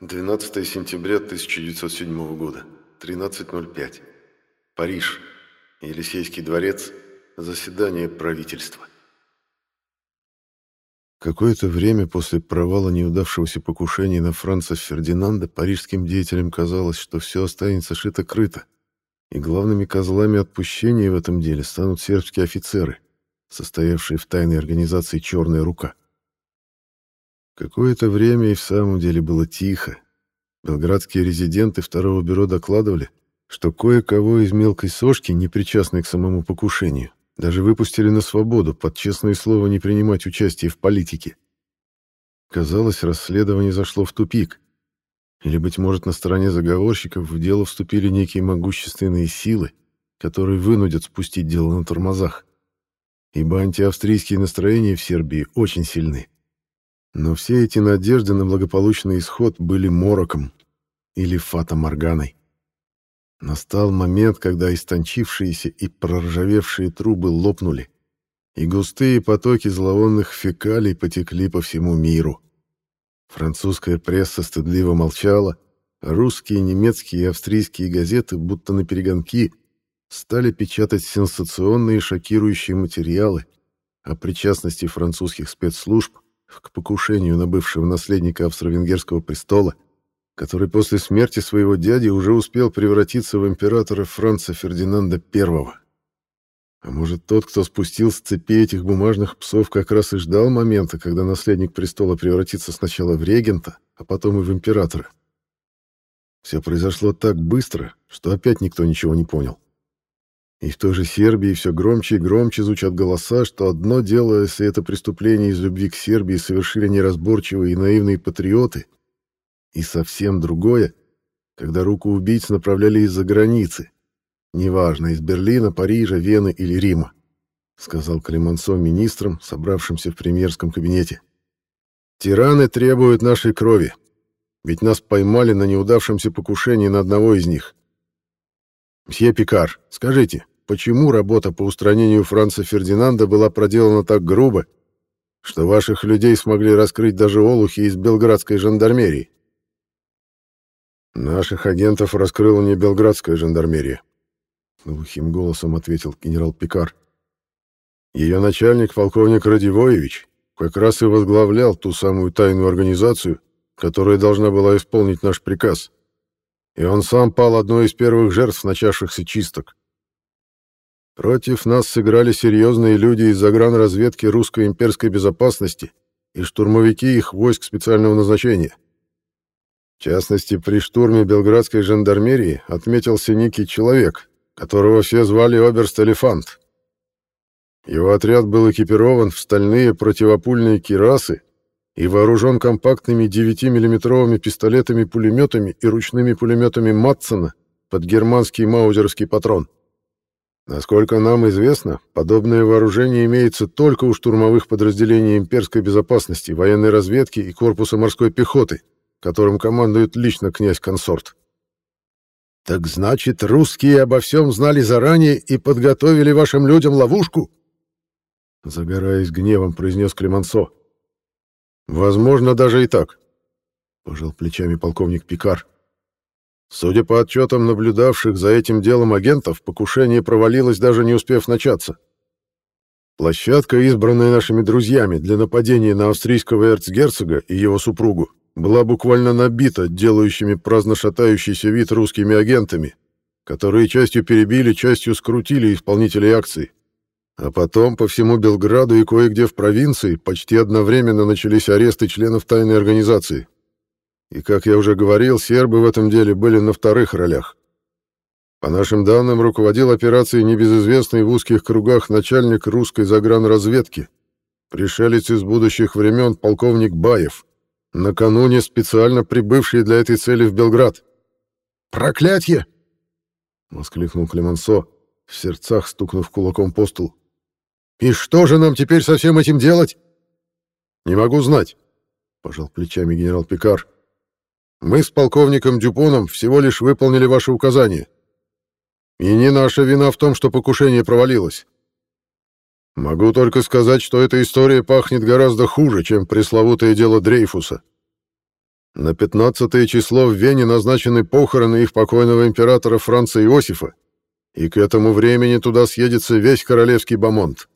12 сентября 1907 года, 13.05. Париж. Елисейский дворец. Заседание правительства. Какое-то время после провала неудавшегося покушения на Франца Фердинанда парижским деятелям казалось, что все останется шито-крыто, и главными козлами отпущения в этом деле станут сербские офицеры, состоявшие в тайной организации «Черная рука». Какое-то время и в самом деле было тихо. Белградские резиденты второго бюро докладывали, что кое-кого из мелкой сошки, не причастной к самому покушению, даже выпустили на свободу под честное слово не принимать участие в политике. Казалось, расследование зашло в тупик. Или, быть может, на стороне заговорщиков в дело вступили некие могущественные силы, которые вынудят спустить дело на тормозах. Ибо антиавстрийские настроения в Сербии очень сильны. Но все эти надежды на благополучный исход были мороком или фата-морганой. Настал момент, когда истончившиеся и проржавевшие трубы лопнули, и густые потоки зловонных фекалий потекли по всему миру. Французская пресса стыдливо молчала, а русские, немецкие и австрийские газеты, будто на перегонки, стали печатать сенсационные шокирующие материалы о причастности французских спецслужб к покушению на бывшего наследника австро-венгерского престола, который после смерти своего дяди уже успел превратиться в императора Франца Фердинанда I. А может, тот, кто спустил с цепи этих бумажных псов, как раз и ждал момента, когда наследник престола превратится сначала в регента, а потом и в императора. Все произошло так быстро, что опять никто ничего не понял. И в той же Сербии все громче и громче звучат голоса, что одно дело, если это преступление из любви к Сербии совершили неразборчивые и наивные патриоты, и совсем другое, когда руку убийц направляли из-за границы, неважно, из Берлина, Парижа, Вены или Рима, сказал Клемансо министрам, собравшимся в премьерском кабинете. Тираны требуют нашей крови, ведь нас поймали на неудавшемся покушении на одного из них. Мсье Пикар, скажите, почему работа по устранению Франца Фердинанда была проделана так грубо, что ваших людей смогли раскрыть даже олухи из белградской жандармерии? Наших агентов раскрыла не белградская жандармерия, глухим голосом ответил генерал Пикар. Ее начальник, полковник Радивоевич, как раз и возглавлял ту самую тайную организацию, которая должна была исполнить наш приказ и он сам пал одной из первых жертв начавшихся чисток. Против нас сыграли серьезные люди из загранразведки русской имперской безопасности и штурмовики их войск специального назначения. В частности, при штурме белградской жандармерии отметился некий человек, которого все звали Оберст Элефант. Его отряд был экипирован в стальные противопульные кирасы и вооружен компактными 9-миллиметровыми пистолетами-пулеметами и ручными пулеметами Матсона под германский маузерский патрон. Насколько нам известно, подобное вооружение имеется только у штурмовых подразделений имперской безопасности, военной разведки и корпуса морской пехоты, которым командует лично князь-консорт. «Так значит, русские обо всем знали заранее и подготовили вашим людям ловушку?» Загораясь гневом, произнес Клемансо. Возможно, даже и так, пожал плечами полковник Пикар. Судя по отчетам наблюдавших за этим делом агентов, покушение провалилось, даже не успев начаться. Площадка, избранная нашими друзьями для нападения на австрийского эрцгерцога и его супругу, была буквально набита делающими праздно шатающийся вид русскими агентами, которые частью перебили, частью скрутили исполнителей акции. А потом по всему Белграду и кое-где в провинции почти одновременно начались аресты членов тайной организации. И, как я уже говорил, сербы в этом деле были на вторых ролях. По нашим данным, руководил операцией небезызвестный в узких кругах начальник русской загранразведки, пришелец из будущих времен полковник Баев, накануне специально прибывший для этой цели в Белград. «Проклятье!» — воскликнул Клемансо, в сердцах стукнув кулаком по столу. И что же нам теперь со всем этим делать? Не могу знать, пожал плечами генерал Пикар. Мы с полковником Дюпоном всего лишь выполнили ваши указания. И не наша вина в том, что покушение провалилось. Могу только сказать, что эта история пахнет гораздо хуже, чем пресловутое дело Дрейфуса. На 15 число в Вене назначены похороны их покойного императора Франца Иосифа, и к этому времени туда съедется весь королевский бомонд.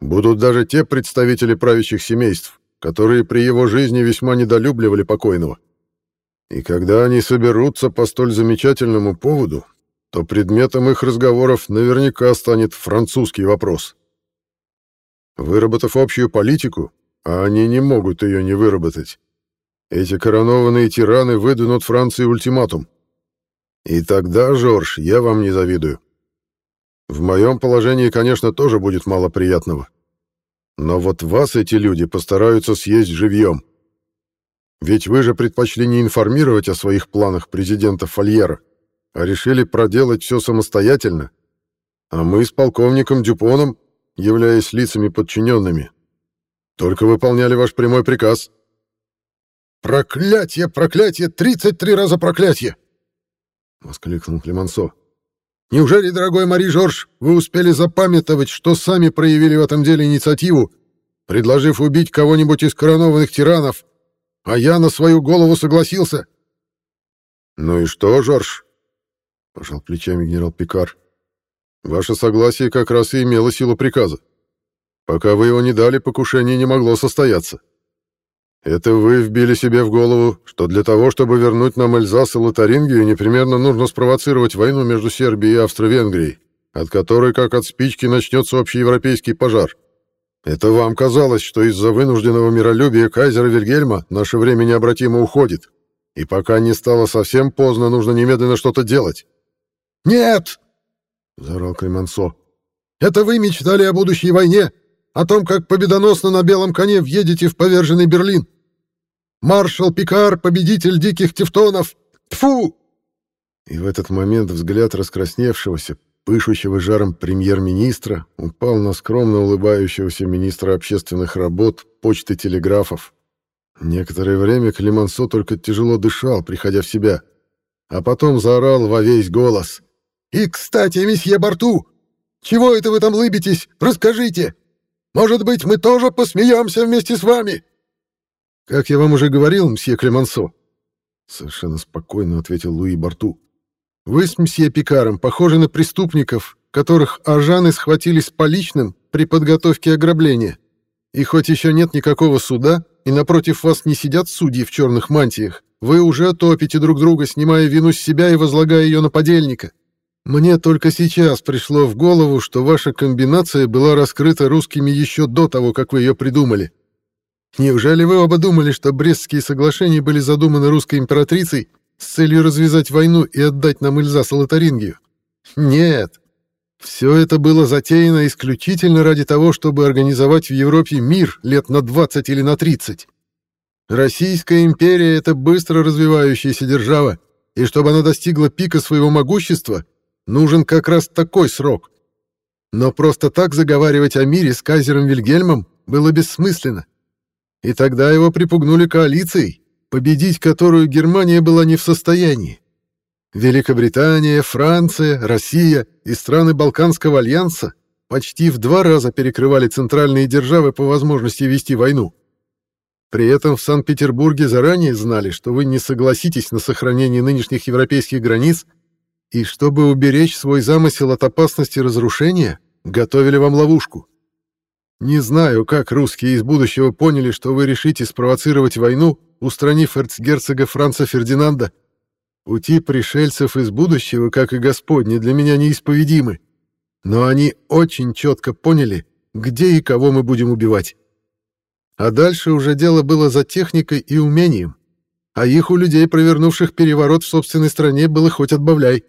Будут даже те представители правящих семейств, которые при его жизни весьма недолюбливали покойного. И когда они соберутся по столь замечательному поводу, то предметом их разговоров наверняка станет французский вопрос. Выработав общую политику, а они не могут ее не выработать, эти коронованные тираны выдвинут Франции ультиматум. И тогда, Жорж, я вам не завидую. В моем положении, конечно, тоже будет мало приятного. Но вот вас эти люди постараются съесть живьем. Ведь вы же предпочли не информировать о своих планах президента Фольера, а решили проделать все самостоятельно. А мы с полковником Дюпоном, являясь лицами подчиненными, только выполняли ваш прямой приказ. «Проклятие, проклятие, тридцать три раза проклятие!» — воскликнул Клемансо. «Неужели, дорогой Мари Жорж, вы успели запамятовать, что сами проявили в этом деле инициативу, предложив убить кого-нибудь из коронованных тиранов, а я на свою голову согласился?» «Ну и что, Жорж?» — пожал плечами генерал Пикар. «Ваше согласие как раз и имело силу приказа. Пока вы его не дали, покушение не могло состояться. Это вы вбили себе в голову, что для того, чтобы вернуть нам Эльзас и Лотарингию, непременно нужно спровоцировать войну между Сербией и Австро-Венгрией, от которой, как от спички, начнется общеевропейский пожар. Это вам казалось, что из-за вынужденного миролюбия кайзера Вильгельма наше время необратимо уходит, и пока не стало совсем поздно, нужно немедленно что-то делать. «Нет!» — заорал Клемансо. «Это вы мечтали о будущей войне, о том, как победоносно на белом коне въедете в поверженный Берлин. Маршал Пикар, победитель диких тевтонов! Тфу! И в этот момент взгляд раскрасневшегося, пышущего жаром премьер-министра упал на скромно улыбающегося министра общественных работ, почты телеграфов. Некоторое время Климансо только тяжело дышал, приходя в себя, а потом заорал во весь голос. «И, кстати, месье Барту, чего это вы там лыбитесь? Расскажите! Может быть, мы тоже посмеемся вместе с вами?» «Как я вам уже говорил, мсье Клемансо», — совершенно спокойно ответил Луи Барту, «вы с мсье Пикаром похожи на преступников, которых ажаны схватили с поличным при подготовке ограбления. И хоть еще нет никакого суда, и напротив вас не сидят судьи в черных мантиях, вы уже топите друг друга, снимая вину с себя и возлагая ее на подельника. Мне только сейчас пришло в голову, что ваша комбинация была раскрыта русскими еще до того, как вы ее придумали. Неужели вы оба думали, что Брестские соглашения были задуманы русской императрицей с целью развязать войну и отдать нам Эльзас и? Нет. Все это было затеяно исключительно ради того, чтобы организовать в Европе мир лет на 20 или на 30. Российская империя — это быстро развивающаяся держава, и чтобы она достигла пика своего могущества, нужен как раз такой срок. Но просто так заговаривать о мире с кайзером Вильгельмом было бессмысленно. И тогда его припугнули коалицией, победить которую Германия была не в состоянии. Великобритания, Франция, Россия и страны Балканского альянса почти в два раза перекрывали центральные державы по возможности вести войну. При этом в Санкт-Петербурге заранее знали, что вы не согласитесь на сохранение нынешних европейских границ и, чтобы уберечь свой замысел от опасности разрушения, готовили вам ловушку. Не знаю, как русские из будущего поняли, что вы решите спровоцировать войну, устранив эрцгерцога Франца Фердинанда. Пути пришельцев из будущего, как и Господни, для меня неисповедимы. Но они очень четко поняли, где и кого мы будем убивать. А дальше уже дело было за техникой и умением. А их у людей, провернувших переворот в собственной стране, было хоть отбавляй.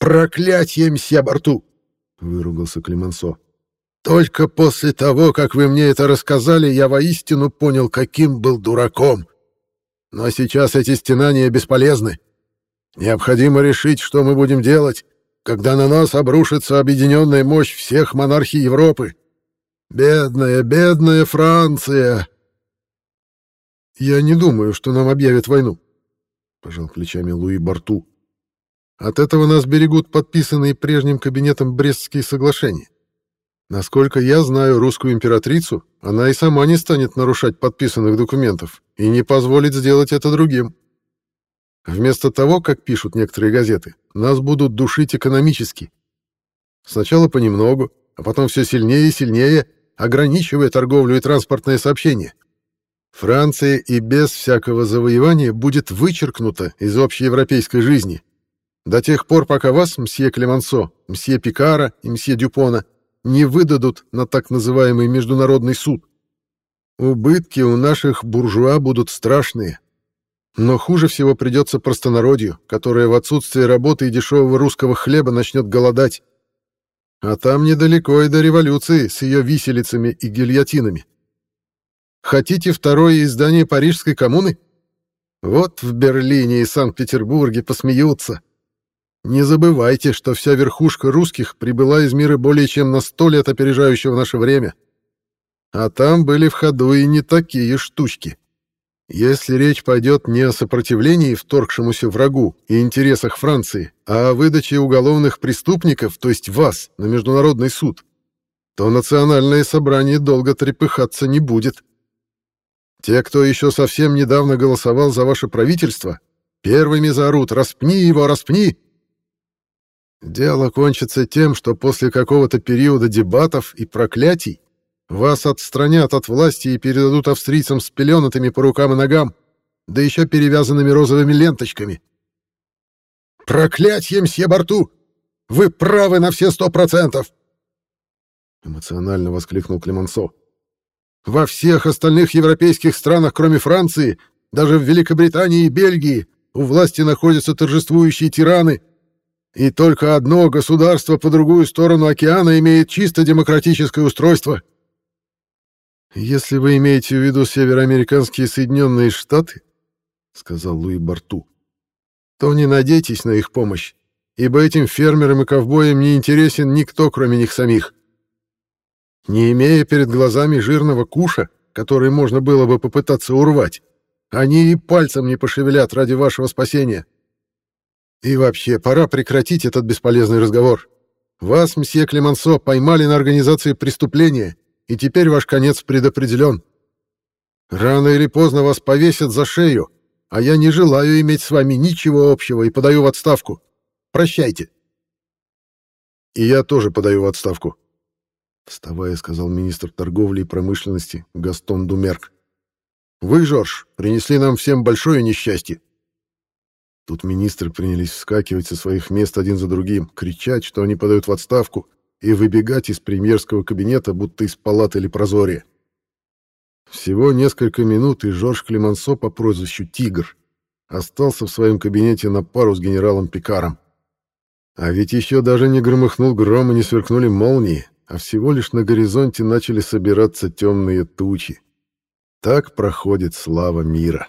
«Проклятье, мсье Барту!» — выругался Климансо. Только после того, как вы мне это рассказали, я воистину понял, каким был дураком. Но сейчас эти стенания бесполезны. Необходимо решить, что мы будем делать, когда на нас обрушится объединенная мощь всех монархий Европы. Бедная, бедная Франция!» «Я не думаю, что нам объявят войну», — пожал плечами Луи Барту. «От этого нас берегут подписанные прежним кабинетом Брестские соглашения. Насколько я знаю русскую императрицу, она и сама не станет нарушать подписанных документов и не позволит сделать это другим. Вместо того, как пишут некоторые газеты, нас будут душить экономически. Сначала понемногу, а потом все сильнее и сильнее, ограничивая торговлю и транспортное сообщение. Франция и без всякого завоевания будет вычеркнута из общеевропейской жизни. До тех пор, пока вас, мсье Клемансо, мсье Пикара и мсье Дюпона, не выдадут на так называемый международный суд. Убытки у наших буржуа будут страшные. Но хуже всего придется простонародью, которое в отсутствие работы и дешевого русского хлеба начнет голодать. А там недалеко и до революции с ее виселицами и гильотинами. Хотите второе издание Парижской коммуны? Вот в Берлине и Санкт-Петербурге посмеются. Не забывайте, что вся верхушка русских прибыла из мира более чем на сто лет опережающего наше время. А там были в ходу и не такие штучки. Если речь пойдет не о сопротивлении вторгшемуся врагу и интересах Франции, а о выдаче уголовных преступников, то есть вас, на международный суд, то национальное собрание долго трепыхаться не будет. Те, кто еще совсем недавно голосовал за ваше правительство, первыми заорут «Распни его, распни!» Дело кончится тем, что после какого-то периода дебатов и проклятий вас отстранят от власти и передадут австрийцам с пеленатыми по рукам и ногам, да еще перевязанными розовыми ленточками. «Проклятье, мсье Борту! Вы правы на все сто процентов!» Эмоционально воскликнул Клемансо. Во всех остальных европейских странах, кроме Франции, даже в Великобритании и Бельгии, у власти находятся торжествующие тираны, и только одно государство по другую сторону океана имеет чисто демократическое устройство. Если вы имеете в виду североамериканские Соединенные Штаты, сказал Луи Барту, то не надейтесь на их помощь, ибо этим фермерам и ковбоям не интересен никто, кроме них самих. Не имея перед глазами жирного куша, который можно было бы попытаться урвать, они и пальцем не пошевелят ради вашего спасения. И вообще, пора прекратить этот бесполезный разговор. Вас, мсье Клемансо, поймали на организации преступления, и теперь ваш конец предопределен. Рано или поздно вас повесят за шею, а я не желаю иметь с вами ничего общего и подаю в отставку. Прощайте. И я тоже подаю в отставку, вставая, сказал министр торговли и промышленности Гастон Думерк. Вы, Жорж, принесли нам всем большое несчастье. Тут министры принялись вскакивать со своих мест один за другим, кричать, что они подают в отставку, и выбегать из премьерского кабинета, будто из палаты или прозория. Всего несколько минут, и Жорж Клемансо по прозвищу «Тигр» остался в своем кабинете на пару с генералом Пикаром. А ведь еще даже не громыхнул гром и не сверкнули молнии, а всего лишь на горизонте начали собираться темные тучи. Так проходит слава мира.